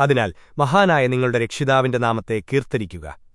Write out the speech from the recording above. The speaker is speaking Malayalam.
അതിനാൽ മഹാനായ നിങ്ങളുടെ രക്ഷിതാവിന്റെ നാമത്തെ കീർത്തരിക്കുക